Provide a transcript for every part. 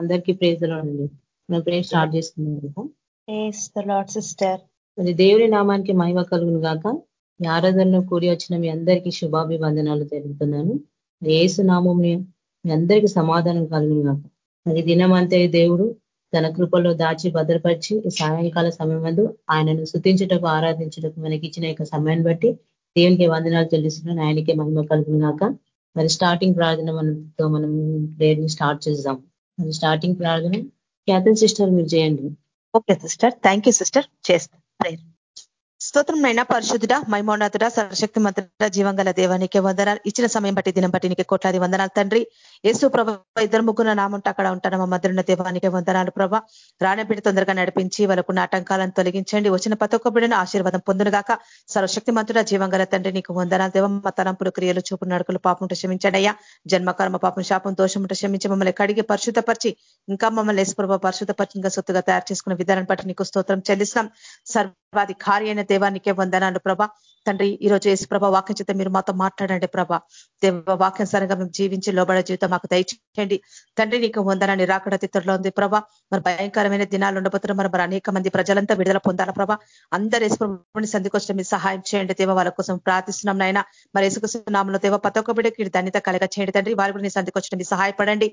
అందరికీ ప్రేజలో అండి. మేము ప్రేజ్ స్టార్ట్ చేసుకున్నాం సిస్టర్ మరి దేవుని నామానికి మహిమ కలుగును గాక. మీ ఆరాధనలో కూడి వచ్చిన మీ అందరికీ శుభాభివందనాలు తెలుపుతున్నాను. ఏసు నామం మీ అందరికీ సమాధానం కలుగును గాక. మరి దినమంతే దేవుడు తన కృపలో దాచి భద్రపరిచి సాయంకాల సమయం ముందు ఆయనను శుద్ధించటకు ఆరాధించటకు మనకి ఇచ్చిన యొక్క సమయాన్ని బట్టి దేవునికి వందనాలు చెల్లిస్తున్నాను ఆయనకే మహిమ కలుగును గాక. మరి స్టార్టింగ్ ప్రార్థన మనతో మనం ప్రేయర్ స్టార్ట్ చేద్దాం. అది స్టార్టింగ్ ప్రార్థన. క్యాథన్ సిస్టర్ మీరు చేయండి. Okay sister thank you sister చేస్తా. ప్రేయర్ స్తోత్రం నైనా పరిశుద్ధుడ మైమోన్నతుడ సరశక్తి మంత్రుడ జీవంగల దేవానికి వందనాలు. ఇచ్చిన సమయం బట్టి దినం బట్టి నీకు కోట్లాది వందనాలు తండ్రి. యేసు ప్రభ ఇద్దరు ముగ్గురు నామంటే అక్కడ ఉంటాను మా మధ్యన దేవానికి వందనాలు ప్రభ. రాణబిడ్డ తొందరగా నడిపించి వాళ్ళకున్న ఆటంకాలను తొలగించండి. వచ్చిన ప్రతి ఒక్క బిడ్డను ఆశీర్వాదం పొందునుగాక. సర్వశక్తి మంతుడ జీవంగల తండ్రి నీకు వందనాలు దేవ. మా తలంపులు క్రియలు చూపు నడుకులు పాపంట ఉంటే క్షమించండి అయ్యా. జన్మకర్మ పాపం శాపం దోషముట క్షమించి మమ్మల్ని కడిగి పరిశుద్ధపరిచి ఇంకా మమ్మల్ని యేసు ప్రభ పరిశుద్ధపరిచి ఇంకా సొత్తుగా తయారు చేసుకున్న విధానం బట్టి నీకు స్తోత్రం చెల్లిస్తాం సర్వాధికారి అయిన దేవానికే వందనాలు ప్రభ. తండ్రి ఈ రోజు యేసు ప్రభ వాక్యం చేత మీరు మాతో మాట్లాడండి ప్రభ. దేవ వాక్యం సరంగా మేము జీవించి లోబడే జీవితం మాకు దయచేయండి. తండ్రి నీకు వందనాన్ని రాకడ తిత్తుల్లో ఉంది ప్రభ. మరి భయంకరమైన దినాలు ఉండబోతున్నారు మరి మరి అనేక మంది ప్రజలంతా విడుదల పొందాల ప్రభ. అందరు యేసుప్రభుని సంధికొచ్చిన మీరు సహాయం చేయండి దేవ. వాళ్ళ కోసం ప్రార్థిస్తున్నాం నాయన. మరి యేసుకృష్ణనామంలో దేవ ప్రతి ఒక్క బిడ్డకి ధన్యత కలగ చేయండి తండ్రి. వారు కూడా నీ సంధికొచ్చిన మీరు సహాయపడండి.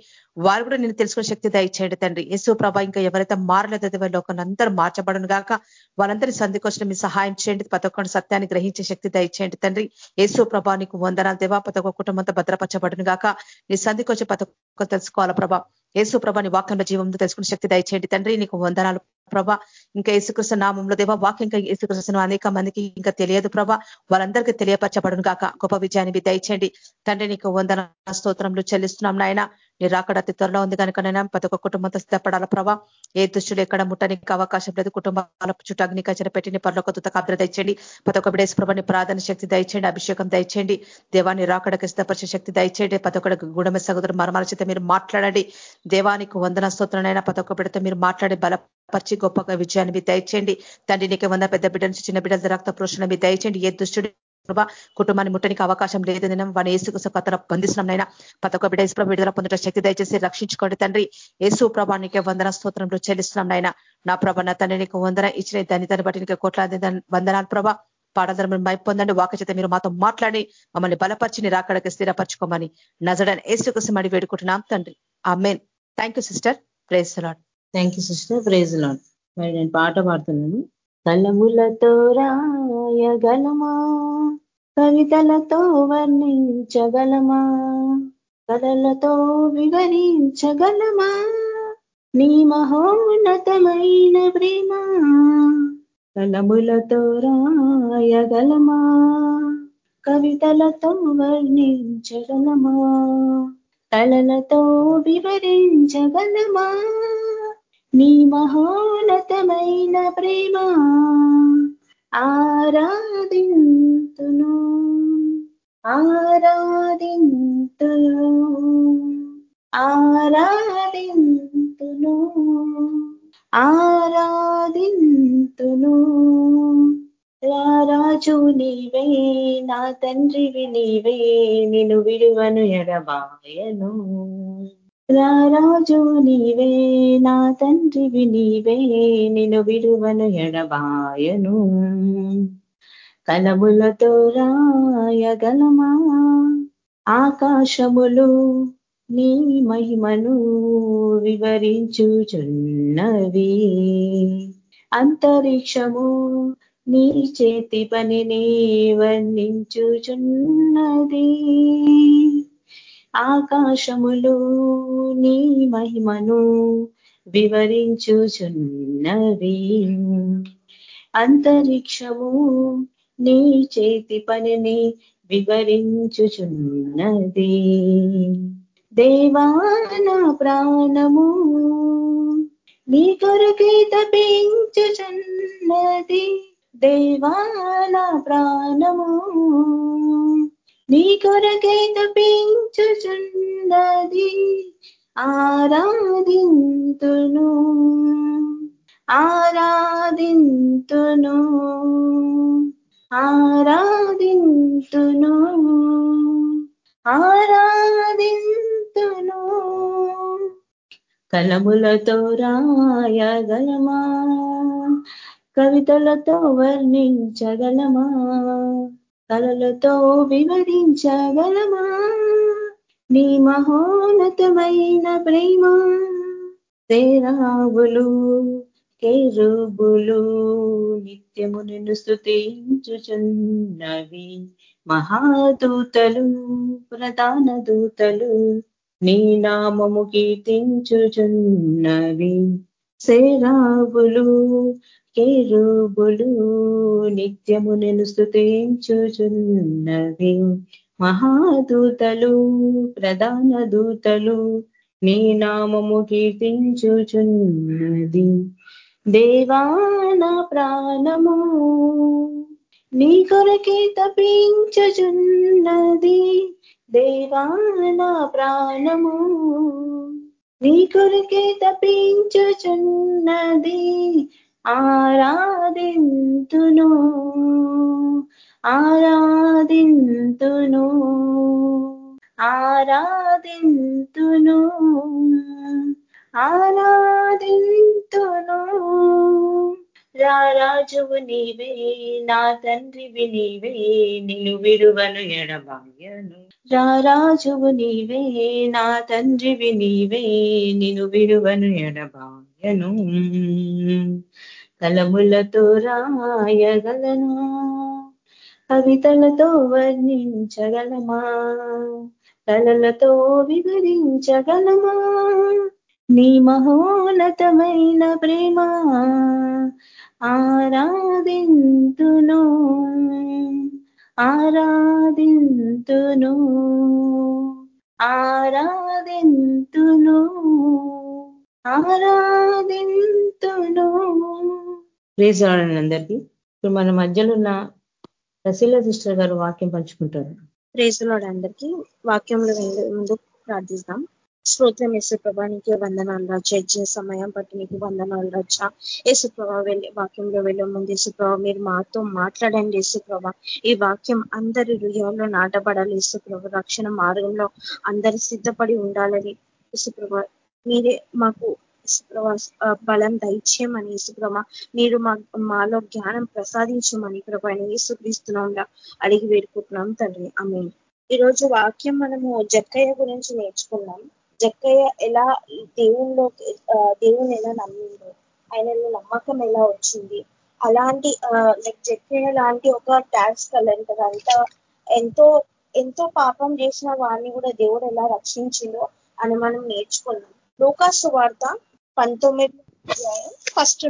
వారు కూడా నేను తెలుసుకునే శక్తి దయచేయండి తండ్రి. యేసు ప్రభ ఇంకా ఎవరైతే మారలేదో దేవ లోకం అందరూ మార్చబడను గాక వాళ్ళందరి సంధికొచ్చిన మీరు సహాయం చేయండి. ప్రతి సత్యాన్ని గ్రహించి శక్తి దయచేయండి. తండ్రి ఏసు ప్రభా నీకు వందనాలు. దేవా ప్రతి ఒక్క కుటుంబంతో భద్రపరచబడును గాక. నీ సంధికి వచ్చి ప్రతి ఒక్క తెలుసుకోవాలా ప్రభా? ఏసు ప్రభా నీ వాక్యంలో జీవంతో తెలుసుకునే శక్తి దయచేయండి. తండ్రి నీకు వందనాలు ప్రభా. ఇంకా యేసుకృష్ణ నామంలో దేవా వాక్యం ఇంకా యేసుకృష్ణ అనేక మందికి ఇంకా తెలియదు ప్రభా. వాళ్ళందరికీ తెలియపరచబడును గాక. గొప్ప విజయాన్ని దయచేయండి. తండ్రి నీకు వందన స్తోత్రంలో చెల్లిస్తున్నాం నాయన. నీ రాకడ అతి త్వరలో ఉంది కనుక నేను ప్రతి ఒక్క కుటుంబంతో సిద్ధపడాల ప్రభా? ఏ దుష్టులు ఎక్కడ ముట్టడానికి అవకాశం లేదు. కుటుంబాల చుట్టూ అగ్నికచన పెట్టిన పర్లోక తుత కాబ్ర దండి ప్రతి ఒక్క బిడేస్ ప్రభాని ప్రార్థన శక్తి దయచేయండి అభిషేకం దయచేయండి. దేవాన్ని రాకడకి సిద్ధపరిచే శక్తి దయచేయండి. ప్రతి ఒక్కటి గుడమ సహోదరు మరమల చేత మీరు మాట్లాడండి. దేవానికి వందన స్తోత్రనైనా ప్రతి ఒక్క బిడ్డతో మీరు మాట్లాడి బలపరిచి గొప్పగా విజయాన్ని మీ దయచేయండి. తండ్రి నీకు వంద పెద్ద బిడ్డ నుంచి చిన్న బిడ్డల రక్త పురుషుణ మీ దయచేయండి. ఏ దుష్టుడు ప్రభా కుటుంబాన్ని ముట్టనికి అవకాశం లేదు నేను వాని ఏసుకు కథన బంధిస్తున్నాం నైనా ప్రతి బిడ్డ ఏసు విడుదల పొందుట శక్తి దయచేసి రక్షించుకోండి తండ్రి. ఏసు ప్రభానికి వందన స్తోత్రంలో చెల్లిస్తున్నాం నాయన. నా ప్రభ నా తండ్రి నీకు వందన ఇచ్చిన దాని దాన్ని బట్టి నీకు కోట్లాది వందనాలు ప్రభా. పాడధర్మం మైపు పొందండి. వాక చేత మీరు మాతో మాట్లాడి మమ్మల్ని బలపరిచి నీ రాకడకి స్థిరపరచుకోమని నజడని ఏసుకోసం మడి వేడుకుంటున్నాం తండ్రి. Amen thank you sister praise Lord thank you sister praise Lord మరి నేను పాట పాడుతున్నాను. తలములతో రాయగలమా కవితలతో వర్ణించగలమా? కలలతో వివరించగలమా? నీ మహోన్నతమైన ప్రేమ కలములతో రాయగలమా? కవితలతో వర్ణించగలమా? కలలతో వివరించగలమా? నీ మహోన్నతమైన ప్రేమ ఆరాధింతును. ఆరాధింతును. ఆరాధింతును. ఆరాధింతును. రారాజు నీవే నా తండ్రివి నీవే నిన్ను విడువను ఎడబాయను. రారాజు నీవే నా తండ్రివి నీవే నిను విడువను ఎడబాయను. కలములతో రాయగలమా? ఆకాశములు నీ మహిమను వివరించుచున్నవి. అంతరిక్షము నీ చేతి పనిని వర్ణించుచున్నది. ఆకాశములు నీ మహిమను వివరించుచున్నవి. అంతరిక్షము నీ చేతి పనిని వివరించుచున్నది. దేవాన ప్రాణము నీ కొరకే తపించుచున్నది దేవాన ప్రాణము నీ కొరకై తపించుచున్నది ఆరాధింతును. ఆరాధింతును. ఆరాధింతును. ఆరాధింతును. కలములతో రాయగలమా? కవితలతో వర్ణించగలమా? కలలతో వివరించగలమా? నీ మహోన్నతమైన ప్రేమ తేరావులు కేరుబులు నిత్యము నిన్ను స్థుతించుచున్నవి మహాదూతలు ప్రధాన దూతలు నీ నామము కీర్తించుచున్నవి. సేరాబులు కేరుబులు నిత్యము నేను స్థుతించుచున్నవి మహాదూతలు ప్రధాన దూతలు నీ నామము కీర్తించుచున్నది దేవాన ప్రాణము నీ కొరకే తపించుచున్నది దేవాన ప్రాణము నీ కొరికే తపించుచున్నది ఆరాధింతును ఆరాధింతును ఆరాధింతును ఆరాధింతును. రాజువు నీవే నా తండ్రివి నీవే నిన్ను విడువను ఎడబాయను. రాజువు నీవే నా తండ్రివి నీవే నిన్ను విడువను ఎడబాయను. కలములతో రాయగలను కవితలతో వర్ణించగలమా? కలలతో వివరించగలమా? నీ మహోన్నతమైన ప్రేమ ఆరాధింతును ఆరాధింతును ఆరాధింతును ఆరాధింతును. ప్లీజ్ అందరికీ. ఇప్పుడు మన మధ్యలో ఉన్న రసీల సిస్టర్ గారు వాక్యం పంచుకుంటారు. ప్రేసులోడు అందరికీ వాక్యంలో ముందు ప్రార్థిస్తాం స్తోత్రం యేసు నీకే వందనాలు రాజా ఇచ్చిన సమయం బట్టి నీకు వందనాలు రాజా యేసుప్రభ వెళ్ళే వెళ్ళి వాక్యంలో వెళ్ళే ముందు యేసు మీరు మాతో మాట్లాడండి యేసుప్రభ. ఈ వాక్యం అందరి హృదయాల్లో నాటబడాలి యేసు రక్షణ మార్గంలో అందరు సిద్ధపడి ఉండాలని యేసు మీరే మాకు బలం దయచేయమని యేసుప్రభ. మీరు మా మాలో జ్ఞానం ప్రసాదించమని ప్రభా యేసుక్రీస్తున్నాంలా అడిగి వేడుకుంటున్నాం తండ్రి. ఆమె ఈరోజు వాక్యం మనము జక్కయ్య గురించి నేర్చుకున్నాం. జక్కయ్య ఎలా దేవుల్లో దేవుని ఎలా నమ్మిందో ఆయనలో నమ్మకం ఎలా వచ్చింది? అలాంటి లైక్ జక్కయ్య లాంటి ఒక ట్యాక్స్ కలెక్టర్ అంత ఎంతో ఎంతో పాపం చేసిన వారిని కూడా దేవుడు ఎలా రక్షించిందో అని మనం నేర్చుకున్నాం. లోకాసు వార్త పంతొమ్మిది ఫస్ట్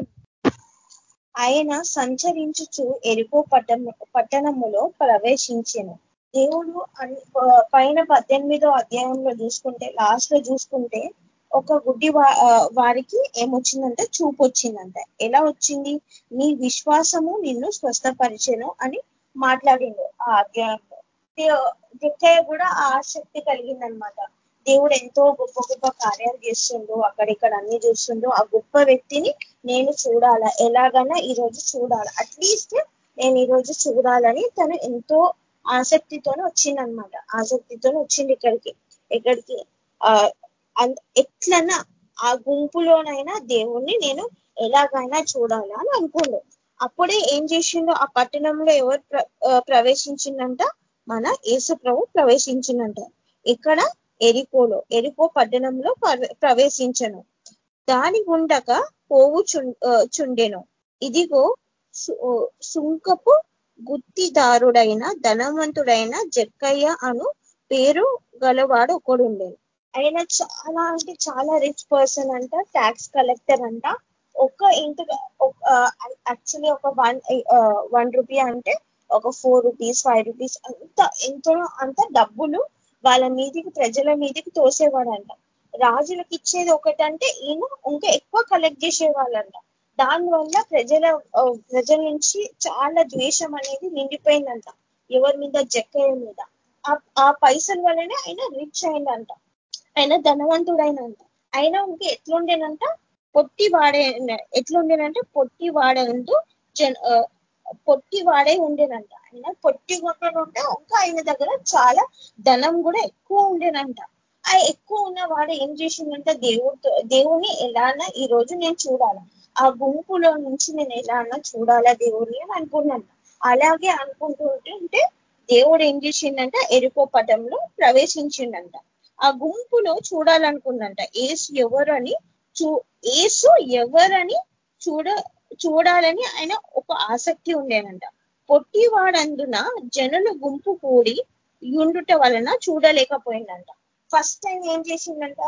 ఆయన సంచరించుచు ఎరుకో పట్టణ పట్టణములో ప్రవేశించను. దేవుడు పైన పద్దెనిమిదో అధ్యాయంలో చూసుకుంటే లాస్ట్లో చూసుకుంటే ఒక గుడ్డి వారికి ఏమొచ్చిందంటే చూపు వచ్చిందంట ఎలా వచ్చింది? నీ విశ్వాసము నిన్ను స్వస్థపరిచెను అని మాట్లాడిండు ఆ అధ్యాయంలో. దిక్కయ్య కూడా ఆసక్తి కలిగిందనమాట. దేవుడు ఎంతో గొప్ప గొప్ప కార్యాలు చేస్తుండో అక్కడిక్కడ అన్ని చూస్తుండో. ఆ గొప్ప వ్యక్తిని నేను చూడాలా? ఎలాగైనా ఈరోజు చూడాలి? అట్లీస్ట్ నేను ఈరోజు చూడాలని తను ఎంతో ఆసక్తితోనే వచ్చిందనమాట. ఆసక్తితోనే వచ్చింది ఇక్కడికి. ఇక్కడికి ఎట్లన్నా ఆ గుంపులోనైనా దేవుణ్ణి నేను ఎలాగైనా చూడాలా అని అనుకోండు అప్పుడే ఏం చేసిండో ఆ పట్టణంలో ఎవరు ప్రవేశించిందంట? మన యేసు ప్రభు ప్రవేశించిందంట ఇక్కడ ఎరికోలో ఎరికో పట్టణంలో ప్రవేశించను. దాని గుండక పోవు చుండెను. ఇదిగో సుంకపు గుత్తిదారుడైన ధనవంతుడైన జక్కయ్య అను పేరు గలవాడు ఒకడుండేది ఆయన చాలా అంటే చాలా రిచ్ పర్సన్ అంట ట్యాక్స్ కలెక్టర్ అంట. ఒక ఇంటి యాక్చువల్లీ ఒక వన్ వన్ రూపీ అంటే ఒక ఫోర్ రూపీస్ ఫైవ్ రూపీస్ అంత ఎంతో అంత డబ్బులు వాళ్ళ మీదికి ప్రజల మీదికి తోసేవాడంట. రాజులకు ఇచ్చేది ఒకటంటే ఈయన ఇంకా ఎక్కువ కలెక్ట్ చేసేవాళ్ళంట. దానివల్ల ప్రజల ప్రజల నుంచి చాలా ద్వేషం అనేది నిండిపోయిందంట. ఎవరి మీద జక్కయ్య మీద. ఆ పైసల వల్లనే ఆయన రిచ్ అయిందంట. ఆయన ధనవంతుడైనంట. అయినా ఇంక ఎట్లుండేనంట? పొట్టి వాడే ఎట్లుండేనంటే పొట్టి వాడేందు జన పొట్టి వాడే ఉండేనంట. ఆయన పొట్టి ఉంటే ఇంకా ఆయన దగ్గర చాలా ధనం కూడా ఎక్కువ ఉండేనంట. ఆ ఎక్కువ ఉన్న వాడు ఏం చేసిందంటే దేవుడితో దేవుని ఎలానా ఈ రోజు నేను చూడాలా? ఆ గుంపులో నుంచి నేను ఎలా అన్నా చూడాలా దేవుడిని అని అనుకున్నాను. అలాగే అనుకుంటూ ఉంటే దేవుడు ఏం చేసిండంట? ఎరుకో పటంలో ప్రవేశించిండంట. ఆ గుంపులో చూడాలనుకుందంట ఏసు ఎవరని చూ ఏసు ఎవరని చూడ చూడాలని ఆయన ఒక ఆసక్తి ఉండేనంట. పొట్టివాడందున జనుల గుంపు కూడి ఉండుట వలన చూడలేకపోయిందంట. ఫస్ట్ టైం ఏం చేసిందంట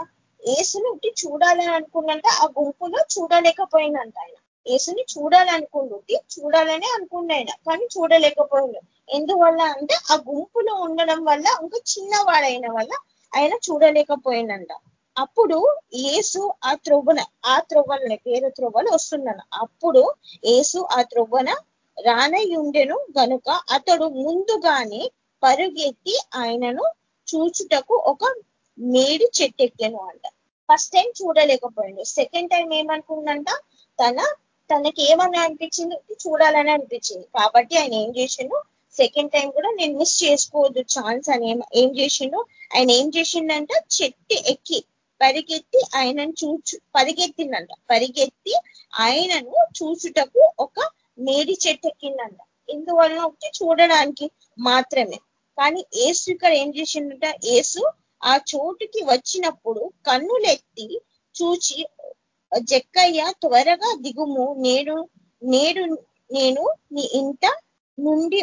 ఏసుని ఉట్టి చూడాలని అనుకున్నంట ఆ గుంపులో చూడలేకపోయిందంట ఆయన. ఏసుని చూడాలనుకుంటుంటే చూడాలని అనుకుండు ఆయన కానీ చూడలేకపోయిండు. ఎందువల్ల అంటే ఆ గుంపులో ఉండడం వల్ల ఇంకా చిన్నవాడైన వల్ల ఆయన చూడలేకపోయిందంట అప్పుడు ఏసు ఆ త్రొవ్వన ఆ త్రొవ్వలని పేరు త్రొవ్వలు వస్తున్నాను అప్పుడు ఏసు ఆ త్రొవ్వన రానయుండెను గనుక అతడు ముందుగానే పరుగెత్తి ఆయనను చూచుటకు ఒక మేడి చెట్టెక్కాను అంట ఫస్ట్ టైం చూడలేకపోయాడు. సెకండ్ టైం ఏమనుకుందంట? తన తనకి ఏమని అనిపించింది? చూడాలని అనిపించింది. కాబట్టి ఆయన ఏం చేసిండు? సెకండ్ టైం కూడా నేను మిస్ చేసుకోవద్దు ఛాన్స్ అని ఏం చేసిండు? ఆయన ఏం చేసిండంట? చెట్టు ఎక్కి పరిగెత్తి ఆయనను చూచు పరిగెత్తిందంట పరిగెత్తి ఆయనను చూచుటకు ఒక మేడి చెట్టు ఎక్కిందంట ఇందువలన ఒకటి చూడడానికి మాత్రమే. కానీ ఏసు ఇక్కడ ఏం చేసిండట? ఏసు ఆ చోటుకి వచ్చినప్పుడు కన్నులెత్తి చూచి జక్కయ్య త్వరగా దిగుము. నేడు నేడు నేను నీ ఇంట నుండి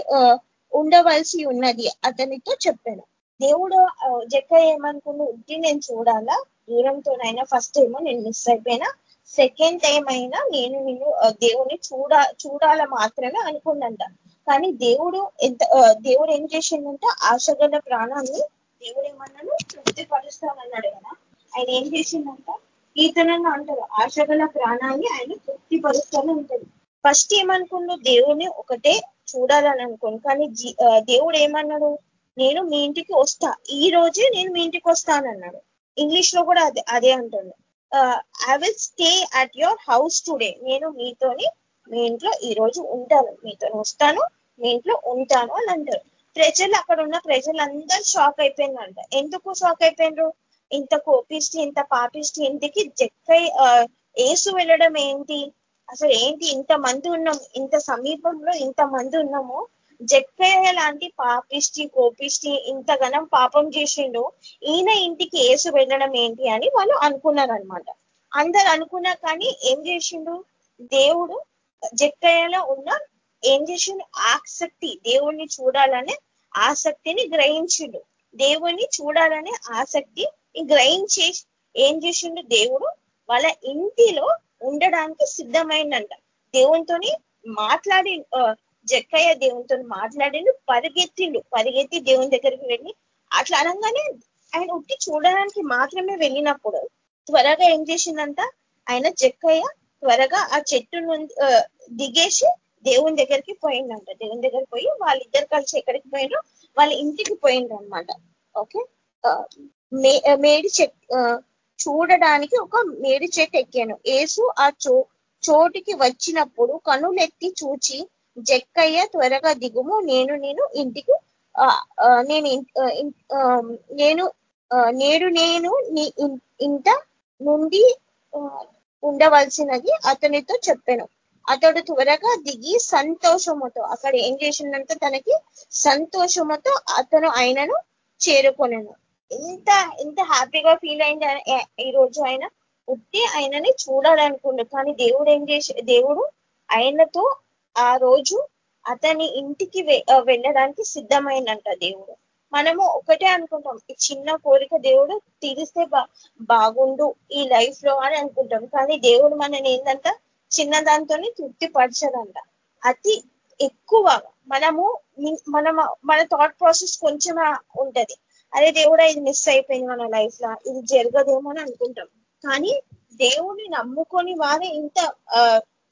ఉండవలసి ఉన్నది అతనితో చెప్పాను దేవుడు జక్కయ్య ఏమనుకున్న ఉట్టి నేను చూడాలా? దూరంతోనైనా ఫస్ట్ ఏమో నేను మిస్ అయిపోయినా. సెకండ్ టైం అయినా నేను నిన్ను దేవుని చూడ చూడాల మాత్రమే అనుకున్నంట కానీ దేవుడు ఎంత దేవుడు ఏం చేసిందంట ఆశగల ప్రాణాన్ని దేవుడు ఏమన్నాడు తృప్తిపరుస్తానన్నాడు కదా. ఆయన ఏం చేసిందంట? కీర్తనలో అంటారు ఆశగల ప్రాణాన్ని ఆయన తృప్తిపరుస్తాను ఉంటుంది ఫస్ట్ ఏమనుకుండు? దేవుడిని ఒకటే చూడాలని అనుకోండి కానీ దేవుడు ఏమన్నాడు? నేను మీ ఇంటికి వస్తా. ఈ రోజే నేను మీ ఇంటికి వస్తానన్నాడు. ఇంగ్లీష్లో కూడా అదే అదే అంటుండే. I will stay at your house today నేను మీతోని మీ ఇంట్లో ఈ రోజు ఉంటాను. మీతో వస్తాను మీ ఇంట్లో ఉంటాను అని అంటారు. ప్రజలు అక్కడ ఉన్న ప్రజలందరూ షాక్ అయిపోయిందంట ఎందుకు షాక్ అయిపోయినారు? ఇంత కోపిష్టి ఇంత పాపిష్టి ఇంటికి జక్కై ఏసు వెళ్ళడం ఏంటి? అసలు ఏంటి ఇంత మంది ఉన్నాం ఇంత సమీపంలో ఇంత మంది ఉన్నాము? జక్కయ్య లాంటి పాపిష్టి కోపిష్టి ఇంత ఘనం పాపం చేసిండు ఈయన ఇంటికి ఏసు వెళ్ళడం ఏంటి అని వాళ్ళు అనుకున్నారనమాట అందరు అనుకున్నా కానీ ఏం చేసిండు? దేవుడు జక్కయ్యలో ఉన్న ఏం చేసిండు? ఆసక్తి దేవుణ్ణి చూడాలనే ఆసక్తిని గ్రహించిండు. దేవుణ్ణి చూడాలనే ఆసక్తి గ్రహించి ఏం చేసిండు దేవుడు? వాళ్ళ ఇంటిలో ఉండడానికి సిద్ధమైందంట దేవునితోని మాట్లాడి జక్కయ్య దేవునితో మాట్లాడిండు పరిగెత్తిండు. పరిగెత్తి దేవుని దగ్గరికి వెళ్ళి అట్లా అనగానే ఆయన ఉట్టి చూడడానికి మాత్రమే వెళ్ళినప్పుడు త్వరగా ఏం చేసిందంట ఆయన జక్కయ్య త్వరగా ఆ చెట్టు నుండి దిగేసి దేవుని దగ్గరికి పోయిండంట దేవుని దగ్గరికి పోయి వాళ్ళిద్దరు కలిసి ఎక్కడికి పోయినో వాళ్ళ ఇంటికి పోయిండ్రు అనమాట ఓకే మేడి చెట్టు చూడడానికి ఒక మేడి చెట్టు ఎక్కాను. ఏసు ఆ చో చోటికి వచ్చినప్పుడు కనులెత్తి చూచి జక్కయ్య త్వరగా దిగుము. నేను నేను ఇంటికి నేను నేను నేడు నేను నీ ఇంట నుండి ఉండవలసినది అతనితో చెప్పాను. అతడు త్వరగా దిగి సంతోషముతో అక్కడ ఏం చేసిందంటే తనకి సంతోషముతో అతను ఆయనను చేరుకొనను. ఎంత ఎంత హ్యాపీగా ఫీల్ అయింది ఈ రోజు ఆయన. ఉట్టి ఆయనని చూడాలనుకుండు కానీ దేవుడు ఏం చేసి దేవుడు ఆయనతో ఆ రోజు అతని ఇంటికి వెళ్ళడానికి సిద్ధమైందంట దేవుడు. మనము ఒకటే అనుకుంటాం ఈ చిన్న కోరిక దేవుడు తీరిస్తే బాగుండు ఈ లైఫ్లో అని అనుకుంటాం కానీ దేవుడు మనని ఏంటంట చిన్న దాంతోనే తృప్తి పరచదంట. అతి ఎక్కువ మనము మనం మన థాట్ ప్రాసెస్ కొంచెం ఉంటది. అదే దేవుడా ఇది మిస్ అయిపోయింది మన లైఫ్లో ఇది జరగదేమో అని అనుకుంటాం. కానీ దేవుడిని నమ్ముకొని వారే ఇంత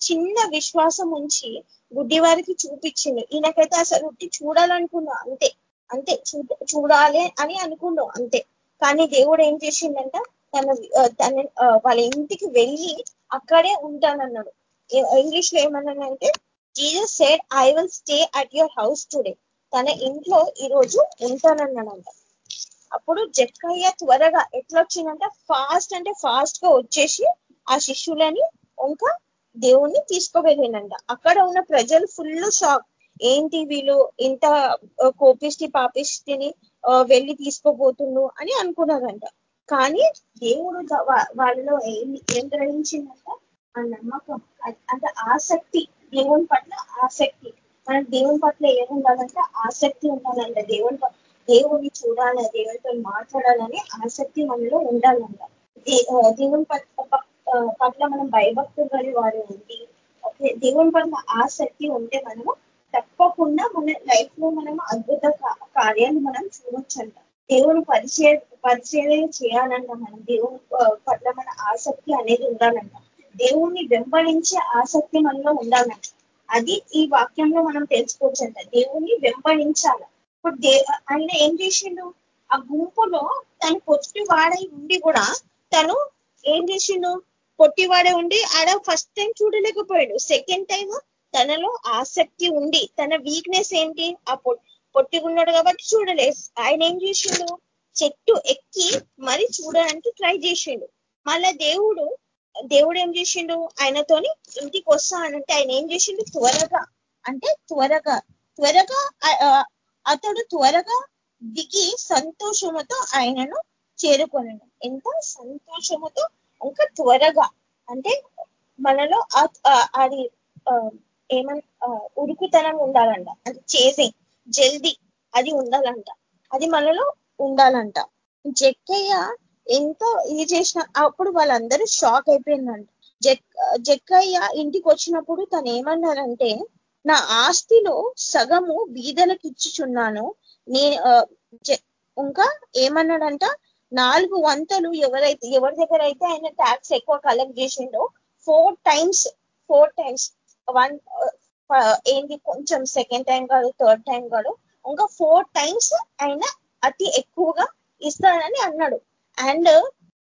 చిన్న విశ్వాసం ఉంచి గుడ్డి వారికి చూపించింది ఈయనకైతే అసలు ఉట్టి చూడాలనుకున్నా అంతే. అంతే చూడాలి అని అనుకున్నాం అంతే. కానీ దేవుడు ఏం చేసిండంట? తన తన వాళ్ళ ఇంటికి వెళ్ళి అక్కడే ఉంటానన్నాడు. ఇంగ్లీష్లో ఏమన్నానంటే Jesus said I will stay at your house today తన ఇంట్లో ఈ రోజు ఉంటానన్నాడంట. అప్పుడు జక్కయ్య త్వరగా ఎట్లా వచ్చిందంటే ఫాస్ట్ అంటే ఫాస్ట్గా వచ్చేసి ఆ శిష్యులని ఇంకా దేవుణ్ణి తీసుకువెళ్ళినంట అక్కడ ఉన్న ప్రజలు ఫుల్ షాక్. ఏంటి వీళ్ళు ఇంత కోపిష్టి పాపిష్టిని వెళ్ళి తీసుకోబోతుండు అని అనుకున్నారంట. కానీ దేవుడు వాళ్ళలో ఏం ఏం గ్రహించిందంట ఆ నమ్మకం. అంటే ఆసక్తి. దేవుని పట్ల ఆసక్తి. మన దేవుని పట్ల ఏముండాలంటే ఆసక్తి ఉండాలంట. దేవుని దేవుని చూడాలి దేవునితో మాట్లాడాలని ఆసక్తి మనలో ఉండాలంట. దేవుని పట్ల మనం భయభక్తులు కలిగి వారు ఉండి దేవుని పట్ల ఆసక్తి ఉంటే మనము తప్పకుండా మన లైఫ్లో మనం అద్భుత కార్యాలు మనం చూడొచ్చంట. దేవుని పరిచయ పరిచయం చేయాలంట మనం. దేవుని పట్ల మన ఆసక్తి అనేది ఉండాలంట. దేవుణ్ణి వెంబడించే ఆసక్తి మనలో ఉండాలంట. అది ఈ వాక్యంలో మనం తెలుసుకోవచ్చంట. దేవుణ్ణి వెంబడించాల. ఇప్పుడు దే ఆయన ఏం చేసిండు? ఆ గుంపులో తను పొట్టి వాడై ఉండి కూడా తను ఏం చేసిండు? పొట్టివాడే ఉండి ఆడ ఫస్ట్ టైం చూడలేకపోయాడు. సెకండ్ టైం తనలో ఆసక్తి ఉండి తన వీక్నెస్ ఏంటి? ఆ పొట్టి ఉన్నాడు కాబట్టి చూడలేదు ఆయన ఏం చేసిండు? చెట్టు ఎక్కి మరి చూడడానికి ట్రై చేసిండు. మళ్ళా దేవుడు దేవుడు ఏం చేసిండు? ఆయనతోని ఇంటికి వస్తానంటే ఆయన ఏం చేసిండు? త్వరగా అంటే త్వరగా త్వరగా అతడు త్వరగా దిగి సంతోషముతో ఆయనను చేరుకొనడు. ఎంత సంతోషముతో? ఇంకా త్వరగా. అంటే మనలో అది ఏమన్ ఉరుకుతనం ఉండాలంట. అంటే చేసే జల్దీ అది ఉండాలంట. అది మనలో ఉండాలంట. జక్కయ్య ఎంతో ఇది చేసిన అప్పుడు వాళ్ళందరూ షాక్ అయిపోయిందంట. జక్కయ్య ఇంటికి వచ్చినప్పుడు తను ఏమన్నారంటే నా ఆస్తిలో సగము బీదలకు ఇచ్చుచున్నాను. నేను ఇంకా ఏమన్నాడంట నాలుగు వంతలు ఎవరైతే ఎవరి దగ్గర అయితే ఆయన ట్యాక్స్ ఎక్కువ కలెక్ట్ చేసిండో four times four times one ఏంటి కొంచెం సెకండ్ టైం కాదు థర్డ్ టైం కాదు ఇంకా ఫోర్ టైమ్స్ ఆయన అతి ఎక్కువగా ఇస్తానని అన్నాడు. అండ్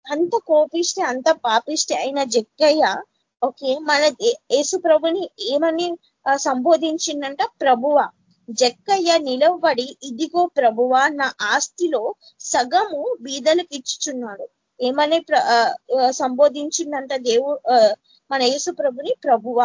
అంత కోపిష్టి అంత పాపిష్టి అయిన జగ్గయ్య ఓకే మన యేసు ప్రభుని ఏమని సంబోధించిందంట ప్రభువ జక్కయ్య నిలవబడి ఇదిగో ప్రభువ నా ఆస్తిలో సగము బీదలకు ఇచ్చుచున్నాడు. ఏమని సంబోధించిందంట దేవు మన యేసు ప్రభుని? ప్రభువ.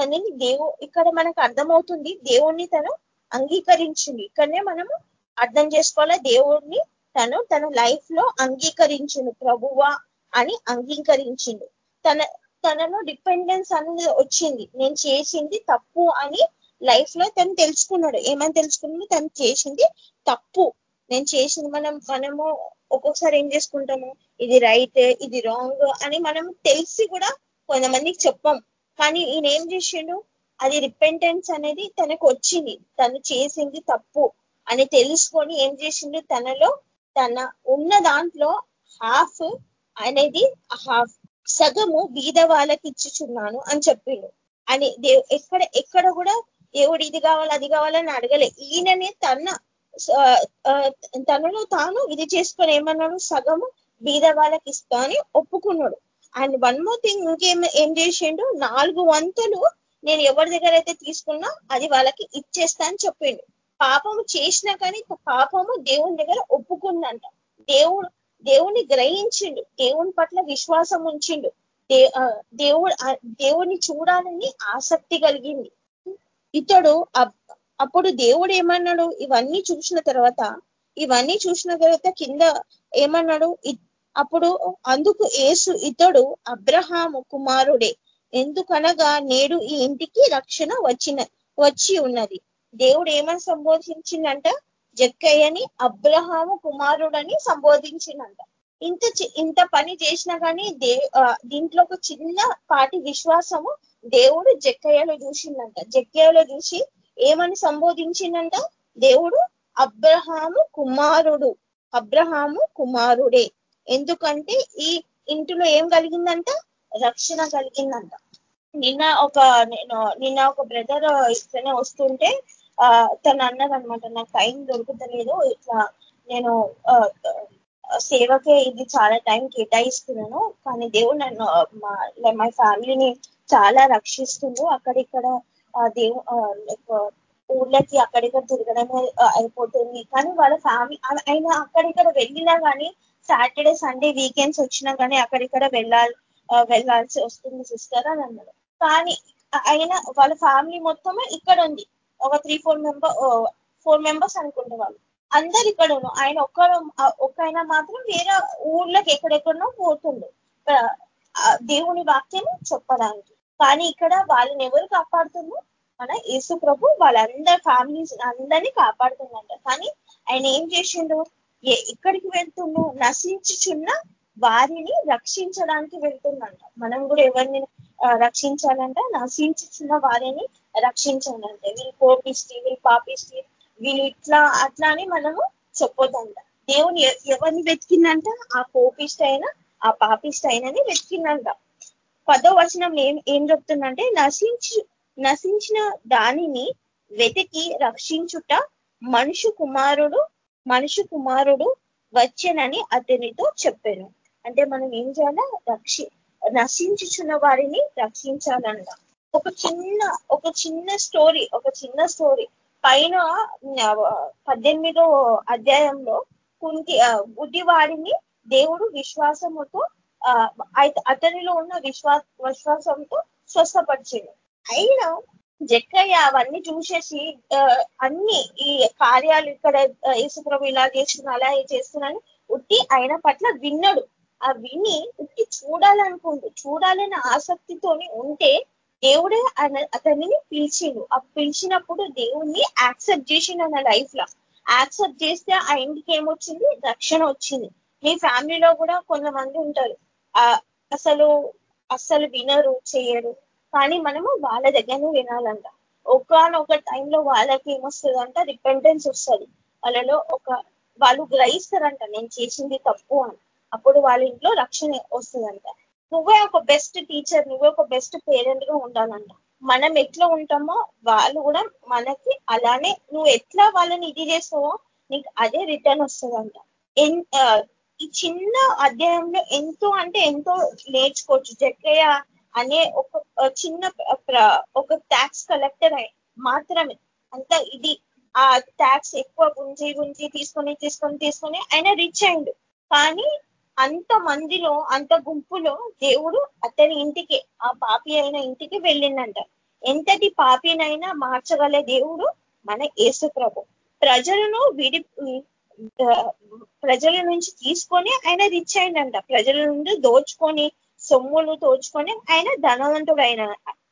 తనని దేవు ఇక్కడ మనకు అర్థమవుతుంది దేవుణ్ణి తను అంగీకరించింది ఇక్కడనే మనము అర్థం చేసుకోవాలా దేవుణ్ణి తను తన లైఫ్లో అంగీకరించిండు ప్రభువా అని అంగీకరించిండు తన తనలో డిపెండెన్స్ అనేది వచ్చింది. నేను చేసింది తప్పు అని లైఫ్లో తను తెలుసుకున్నాడు. ఏమని తెలుసుకున్నాడు? తను చేసింది తప్పు. నేను చేసింది మనం మనము ఒక్కొక్కసారి ఏం చేసుకుంటాము? ఇది రైట్ ఇది రాంగ్ అని మనం తెలిసి కూడా కొంతమందికి చెప్పాం. కానీ ఈయన ఏం చేసిండు? అది రిపెంటెన్స్ అనేది తనకు వచ్చింది. తను చేసింది తప్పు అని తెలుసుకొని ఏం చేసిండు? తనలో తన ఉన్న దాంట్లో హాఫ్ అనేది హాఫ్ సగము బీద వాళ్ళకి ఇచ్చుచున్నాను అని చెప్పిండు. అని దేవు ఎక్కడ ఎక్కడ కూడా దేవుడు ఇది కావాలి అది కావాలని అడగలే. ఈయననే తన తనలో తాను ఇది చేసుకొని ఏమన్నాడు? సగము బీద వాళ్ళకి ఇస్తా అని ఒప్పుకున్నాడు. అండ్ వన్ మోర్ థింగ్ ఇంకేం ఏం చేసిండు? నాలుగు వంతులు నేను ఎవరి దగ్గర అయితే తీసుకున్నా అది వాళ్ళకి ఇచ్చేస్తా అని చెప్పిండు. పాపము చేసినా కానీ పాపము దేవుని దగ్గర ఒప్పుకుందంట. దేవుడు దేవుని గ్రహించిండు. దేవుని పట్ల విశ్వాసం ఉంచిండు. దేవుడు దేవుడిని చూడాలని ఆసక్తి కలిగింది. ఇతడు అప్పుడు దేవుడు ఏమన్నాడు? ఇవన్నీ చూసిన తర్వాత ఇవన్నీ చూసిన తర్వాత కింద ఏమన్నాడు? అప్పుడు అందుకు ఏసు ఇతడు అబ్రహాము కుమారుడే ఎందుకనగా నేడు ఈ ఇంటికి రక్షణ వచ్చిన వచ్చి ఉన్నది. దేవుడు ఏమని సంబోధించిందంట? జక్కయ్యని అబ్రహాము కుమారుడని సంబోధించిందంట. ఇంత ఇంత పని చేసినా కానీ దే దీంట్లో ఒక చిన్న పాటి విశ్వాసము దేవుడు జక్కయ్యలో చూసిందంట. జక్కయ్యలో చూసి ఏమని సంబోధించిందంట? దేవుడు అబ్రహాము కుమారుడు అబ్రహాము కుమారుడే. ఎందుకంటే ఈ ఇంటిలో ఏం కలిగిందంట? రక్షణ కలిగిందంట. నిన్న ఒక నేను నిన్న ఒక బ్రదర్ ఇట్లనే వస్తుంటే ఆ తను అన్నదనమాట నాకు టైం దొరుకుతలేదు ఇట్లా నేను సేవకే ఇది చాలా టైం కేటాయిస్తున్నాను కానీ దేవుడు నన్ను మా ఫ్యామిలీని చాలా రక్షిస్తుండు అక్కడిక్కడ దేవు ఊళ్ళకి అక్కడిక్కడ తిరగడమే అయిపోతుంది. కానీ వాళ్ళ ఫ్యామిలీ ఆయన అక్కడిక్కడ వెళ్ళినా కానీ సాటర్డే సండే వీకెండ్స్ వచ్చినా కానీ అక్కడిక్కడ వెళ్ళాలి వెళ్ళాల్సి వస్తుంది సిస్టర్ అని అన్నారు. కానీ ఆయన వాళ్ళ ఫ్యామిలీ మొత్తమే ఇక్కడ ఉంది ఒక three four member four members అనుకుంటే వాళ్ళు. అందరు ఇక్కడ ఉన్నాం ఆయన ఒక్క ఒక్కైనా మాత్రం వేరే ఊర్లోకి ఎక్కడెక్కడనో పోతుండు. దేవుని వాక్యం చెప్పడానికి. కానీ ఇక్కడ వాళ్ళని ఎవరు కాపాడుతుందో మన యేసు ప్రభు వాళ్ళందరి ఫ్యామిలీస్ అందరినీ కాపాడుతుందంట కానీ ఆయన ఏం చేసిండు? ఎక్కడికి వెళ్తుండు నశించుచున్న వారిని రక్షించడానికి వెళ్తుందంట. మనం కూడా ఎవరిని రక్షించాలంట? నశించుచున్న వారిని రక్షించాలంటే. వీళ్ళు కోపిస్తే వీళ్ళు పాపిస్తే వీళ్ళు ఇట్లా అట్లా అని మనము చెప్పొద్దంట. దేవుని ఎవరిని వెతికిందంట? ఆ కోపిష్ట అయినా ఆ పాపిష్ట అయినని వెతికిందంట. పదో వచనం ఏం ఏం చెప్తుందంటే నశించు నశించిన దానిని వెతికి రక్షించుట మనుషు కుమారుడు మనుషు కుమారుడు వచ్చేనని అతనితో చెప్పాను. అంటే మనం ఏం చేయాలా? రక్షి నశించుచున్న వారిని రక్షించాలన్న ఒక చిన్న ఒక చిన్న స్టోరీ ఒక చిన్న స్టోరీ పైన పద్దెనిమిదో అధ్యాయంలో కుంటి గుడ్డి వారిని దేవుడు విశ్వాసముతో అతనిలో ఉన్న విశ్వా విశ్వాసంతో స్వస్థపరిచింది అయినా జక్కయ్య అవన్నీ చూసేసి అన్ని ఈ కార్యాలు ఇక్కడ యేసుప్రభు ఇలా చేస్తున్నా అలా చేస్తున్నాను ఉట్టి ఆయన పట్ల విన్నడు. ఆ విని ఉట్టి చూడాలనుకుండు చూడాలనే ఆసక్తితోని ఉంటే దేవుడే అతనిని పిలిచిండు. ఆ పిలిచినప్పుడు దేవుణ్ణి యాక్సెప్ట్ చేసిండు అన్న లైఫ్లో. యాక్సెప్ట్ చేస్తే ఆ ఇంటికి ఏమొచ్చింది? రక్షణ వచ్చింది. మీ ఫ్యామిలీలో కూడా కొంతమంది ఉంటారు. అసలు అస్సలు వినరు చేయరు. కానీ మనము వాళ్ళ దగ్గరనే వినాలంట. ఒకనొక టైంలో వాళ్ళకి ఏమొస్తుందంట? రిపెంటెన్స్ వస్తుంది. వాళ్ళలో ఒక వాళ్ళు గ్రహిస్తారంట నేను చేసింది తప్పు అని. అప్పుడు వాళ్ళ ఇంట్లో రక్షణ వస్తుందంట. నువ్వే ఒక బెస్ట్ టీచర్ నువ్వే ఒక బెస్ట్ పేరెంట్గా ఉండాలంట. మనం ఎట్లా ఉంటామో వాళ్ళు కూడా మనకి అలానే నువ్వు ఎట్లా వాళ్ళని ఇది చేస్తావో నీకు అదే రిటర్న్ వస్తుందంట. ఈ చిన్న అధ్యాయంలో ఎంతో అంటే ఎంతో నేర్చుకోవచ్చు. జక్కయ్య అనే ఒక చిన్న ఒక ట్యాక్స్ కలెక్టర్ మాత్రమే. అంత ఇది ఆ ట్యాక్స్ ఎక్కువ గుంజి గుంజి తీసుకొని తీసుకొని తీసుకొని ఆయన రిచ్ అయిండు కానీ అంత మందిలో అంత గుంపులో దేవుడు అతని ఇంటికి ఆ పాపి అయిన ఇంటికి వెళ్ళిందంట ఎంతటి పాపినైనా మార్చగల దేవుడు మన యేసు ప్రభు. ప్రజలను విడి ప్రజల నుంచి తీసుకొని ఆయన రిచ్ అయిందంట ప్రజల నుండి దోచుకొని సొమ్ములు తోచుకొని ఆయన ధనవంతుడు అయిన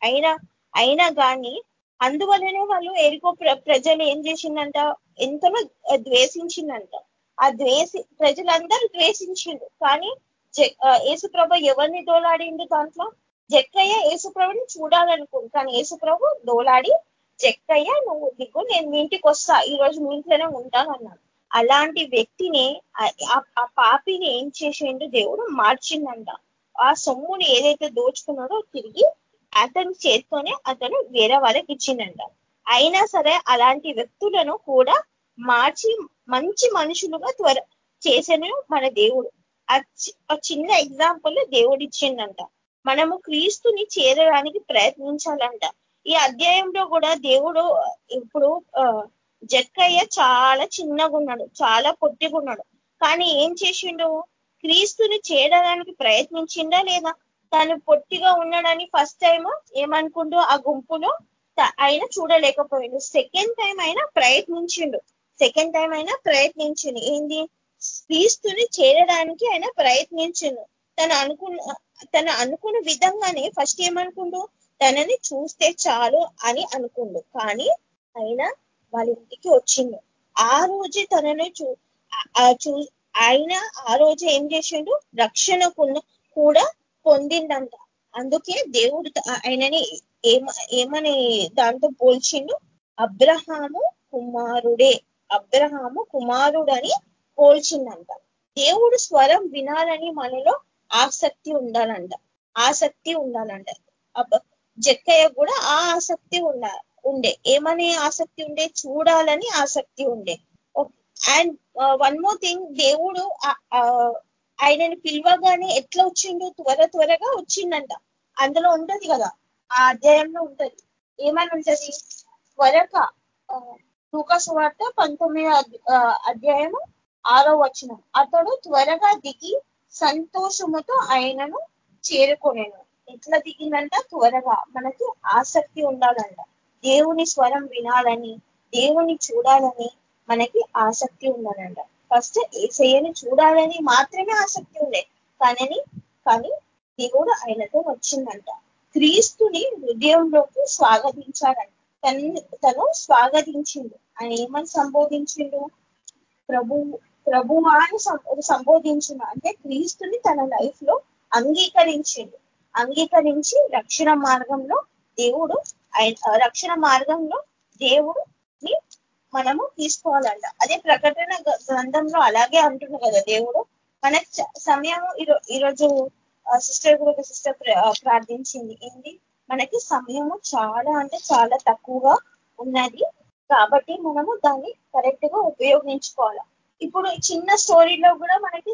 అయినా అయినా కానీ అందువల్లనే వాళ్ళు ఎరుకో ప్రజలు ఏం చేసిందంట? ఎంతనో ద్వేషించిందంట. ఆ ద్వేషి ప్రజలందరూ ద్వేషించిండు కానీ యేసుప్రభ ఎవరిని దోలాడింది దాంట్లో? జక్కయ్య యేసుప్రభుని చూడాలనుకుంది కానీ యేసుప్రభు దోలాడి జక్కయ్య నువ్వు దిగు నేను మీ ఇంటికి వస్తా. ఈ రోజు మీ ఇంట్లోనే ఉంటాను అలాంటి వ్యక్తిని ఆ పాపిని ఏం చేసిండు? దేవుడు మార్చిందంట ఆ సొమ్ముని ఏదైతే దోచుకున్నాడో తిరిగి అతని చేత్తోనే అతను వేరే వాళ్ళకి ఇచ్చిందంట అయినా సరే అలాంటి వ్యక్తులను కూడా మార్చి మంచి మనుషులుగా త్వర చేసను మన దేవుడు. ఆ చిన్న ఎగ్జాంపుల్ దేవుడు ఇచ్చిందంట మనము క్రీస్తుని చేరడానికి ప్రయత్నించాలంట. ఈ అధ్యాయంలో కూడా దేవుడు ఇప్పుడు జక్కయ్య చాలా చిన్నగా ఉన్నాడు చాలా పొట్టిగున్నాడు. కానీ ఏం చేసిండు? క్రీస్తుని చేరడానికి ప్రయత్నించిందా లేదా? తను పొట్టిగా ఉన్నాడని ఫస్ట్ టైం ఏమనుకుంటూ ఆ గుంపులో ఆయన చూడలేకపోయిండు. సెకండ్ టైం అయినా ప్రయత్నించిండు. సెకండ్ టైం అయినా ప్రయత్నించిండు. ఏంది? క్రీస్తుని చేరడానికి ఆయన ప్రయత్నించిండు. తను అనుకున్న తను అనుకున్న విధంగానే ఫస్ట్ ఏమనుకుండు తనని చూస్తే చాలు అని అనుకుండు. కానీ ఆయన వాళ్ళ ఇంటికి వచ్చిండు. ఆ రోజే తనని చూ ఆయన ఆ రోజు ఏం చేసిండు? రక్షణకున్న కూడా పొందిండంట. అందుకే దేవుడు ఆయనని ఏమ ఏమని దాంతో పోల్చిండు? అబ్రహాము కుమారుడే అబ్రహాము కుమారుడని పోల్చిందంట దేవుడు స్వరం వినాలని మనలో ఆసక్తి ఉండాలంట. ఆసక్తి ఉండాలంట. జక్కయ్య కూడా ఆ ఆసక్తి ఉండ ఉండే. ఏమనే ఆసక్తి ఉండే? చూడాలని ఆసక్తి ఉండే. అండ్ వన్ మోర్ థింగ్ దేవుడు ఆయనను పిలవగానే ఎట్లా వచ్చిండు? త్వర త్వరగా వచ్చిందంట అందులో ఉంటది కదా ఆ అధ్యాయంలో ఉంటది. ఏమని ఉంటది? త్వరగా లూకాసు వార్త పంతొమ్మిదో అధ్యాయము ఆరో వచనం. అతడు త్వరగా దిగి సంతోషముతో ఆయనను చేరుకునేను. ఎట్లా దిగిందంట? త్వరగా. మనకి ఆసక్తి ఉండాలంట. దేవుని స్వరం వినాలని దేవుని చూడాలని మనకి ఆసక్తి ఉందనంట. ఫస్ట్ ఏసయ్యని చూడాలని మాత్రమే ఆసక్తి ఉండే. కానీ కానీ దేవుడు ఆయనతో వచ్చిందంట. క్రీస్తుని హృదయంలోకి స్వాగతించాడంట తను తను స్వాగతించిండు. ఆయన ఏమని సంబోధించిండు? ప్రభు ప్రభువా అని సంబోధించిండు. అంటే క్రీస్తుని తన లైఫ్లో అంగీకరించిండు. అంగీకరించి రక్షణ మార్గంలో దేవుడు రక్షణ మార్గంలో దేవుడు మనము తీసుకోవాలంట. అదే ప్రకటన గ్రంథంలో అలాగే అంటున్నాడు కదా దేవుడు. మనకి సమయం ఈరోజు సిస్టర్ కూడా సిస్టర్ ప్రార్థించింది. ఏంటి మనకి సమయము చాలా అంటే చాలా తక్కువగా ఉన్నది. కాబట్టి మనము దాన్ని కరెక్ట్గా ఉపయోగించుకోవాలి. ఇప్పుడు చిన్న స్టోరీలో కూడా మనకి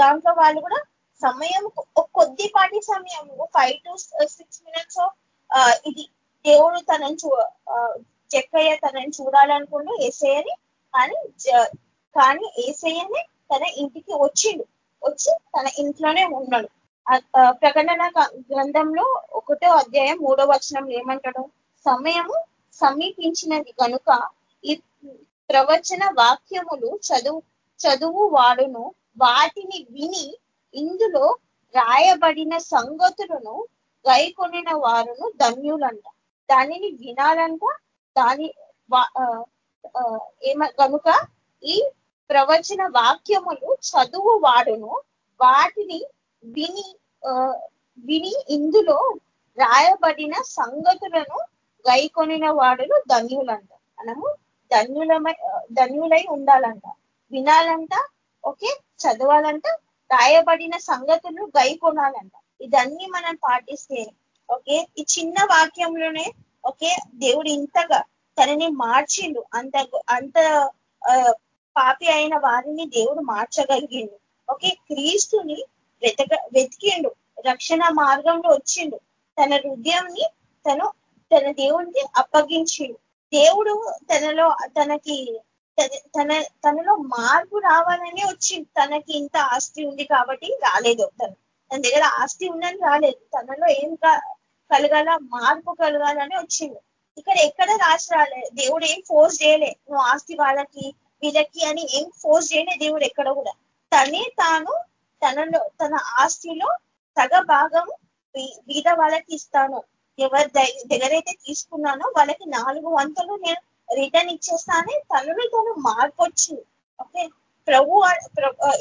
దాంట్లో వాళ్ళు కూడా సమయం కొద్దిపాటి సమయం ఫైవ్ టు సిక్స్ మినిట్స్ ఇది దేవుడు తనని చూ చెక్కయ్య తనని చూడాలనుకుంటూ ఏసయ్యని కానీ కానీ ఏసయ్యనే తన ఇంటికి వచ్చిండు. వచ్చి తన ఇంట్లోనే ఉన్నాడు. ప్రకటన గ్రంథంలో ఒకటో అధ్యాయం మూడో వచనం ఏమంటాడు? సమయము సమీపించినది కనుక ఈ ప్రవచన వాక్యములు చదువు చదువు వాడును వాటిని విని ఇందులో రాయబడిన సంగతులను గైకొనిన వారును ధన్యులంట. దానిని వినాలంట దాని ఏమ కనుక ఈ ప్రవచన వాక్యములు చదువు వాడును వాటిని విని విని ఇందులో రాయబడిన సంగతులను గైకొనిన వాడును ధన్యులంట. మనము ధన్యులమై ధన్యులై ఉండాలంట. వినాలంట ఓకే చదవాలంట రాయబడిన సంగతులు గై కొనాలంట ఇదన్నీ మనం పాటిస్తే ఓకే ఈ చిన్న వాక్యంలోనే ఓకే? దేవుడు ఇంతగా తనని మార్చిండు. అంత అంత పాపి అయిన వారిని దేవుడు మార్చగలిగిండు. ఓకే? క్రీస్తుని వెతక వెతికిండు. రక్షణ మార్గంలో వచ్చిండు. తన హృదయంని తను తన దేవుడిని అప్పగించిండు. దేవుడు తనలో తనకి తన తనలో మార్పు రావాలని వచ్చింది తనకి ఇంత ఆస్తి ఉంది కాబట్టి రాలేదు తను తన దగ్గర ఆస్తి ఉందని రాలేదు. తనలో ఏం కలగాల మార్పు కలగాలని వచ్చింది. ఇక్కడ ఎక్కడ రాసి దేవుడు ఏం ఫోర్స్ చేయలే. నువ్వు ఆస్తి వాళ్ళకి వీళ్ళకి అని ఏం ఫోర్స్ చేయలే దేవుడు ఎక్కడ కూడా. తనే తాను తనలో తన ఆస్తిలో సగ భాగం బీద వాళ్ళకి ఇస్తాను. ఎవరి దగ్గరైతే తీసుకున్నానో వాళ్ళకి నాలుగు వంతులు నేను రిటర్న్ ఇచ్చేస్తానే. తనలో తను మార్పు వచ్చింది. ఓకే? ప్రభు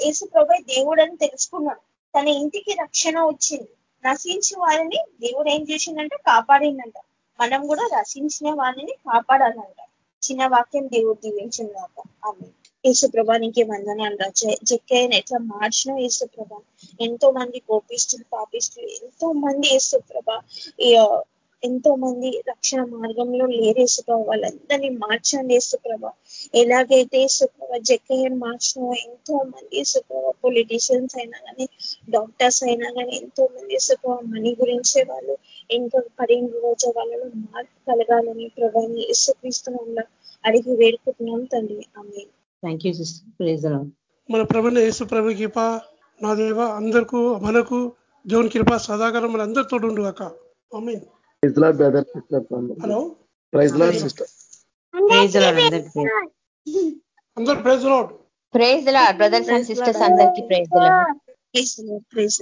యేసు ప్రభు దేవుడు అని తెలుసుకున్నాడు. తన ఇంటికి రక్షణ వచ్చింది. నశించి వారిని దేవుడు ఏం చేసిందంటే? కాపాడిందంట. మనం కూడా రచించిన వారిని కాపాడాలంట. చిన్న వాక్యం దేవుడు దీవించిందాక ఆమె యేసుప్రభ నీకే వందనాలు రా. జక్కయ్యను ఎట్లా మార్చిన యేసుప్రభ? ఎంతో మంది కోపిస్తులు పాపిస్తులు ఎంతో మంది యేసుప్రభ ఎంతో మంది రక్షణ మార్గంలో లేరేసుప్రభ వాళ్ళందరినీ మార్చండి యేసుప్రభ ఎలాగైతే యేసుప్రభ జక్కయ్యని మార్చిన ఎంతో మంది యేసుప్రభ పొలిటీషియన్స్ అయినా కానీ డాక్టర్స్ అయినా కానీ ఎంతో మంది యేసుప్రభ మనీ గురించే వాళ్ళు ఇంకా పదిహేను రోజు వాళ్ళలో మార్పు కలగాలని ప్రభాని యేసుక్రీస్తు అడిగి వేడుకుంటున్నాం తండ్రి. ఆమె థ్యాంక్ యూ సిస్టర్ ప్రేజ్ మన ప్రభుని యేసు ప్రభు కృప నా దేవ అందరికీ మనకు దేవుని కృప సదాకాలం మన అందరితో ఉండు అక్క హలో? Praise sister. ప్రైజ్ అందరు praise praise brothers and sisters అందరికి ప్రైజ్ ప్రైజ్ ప్రైజ్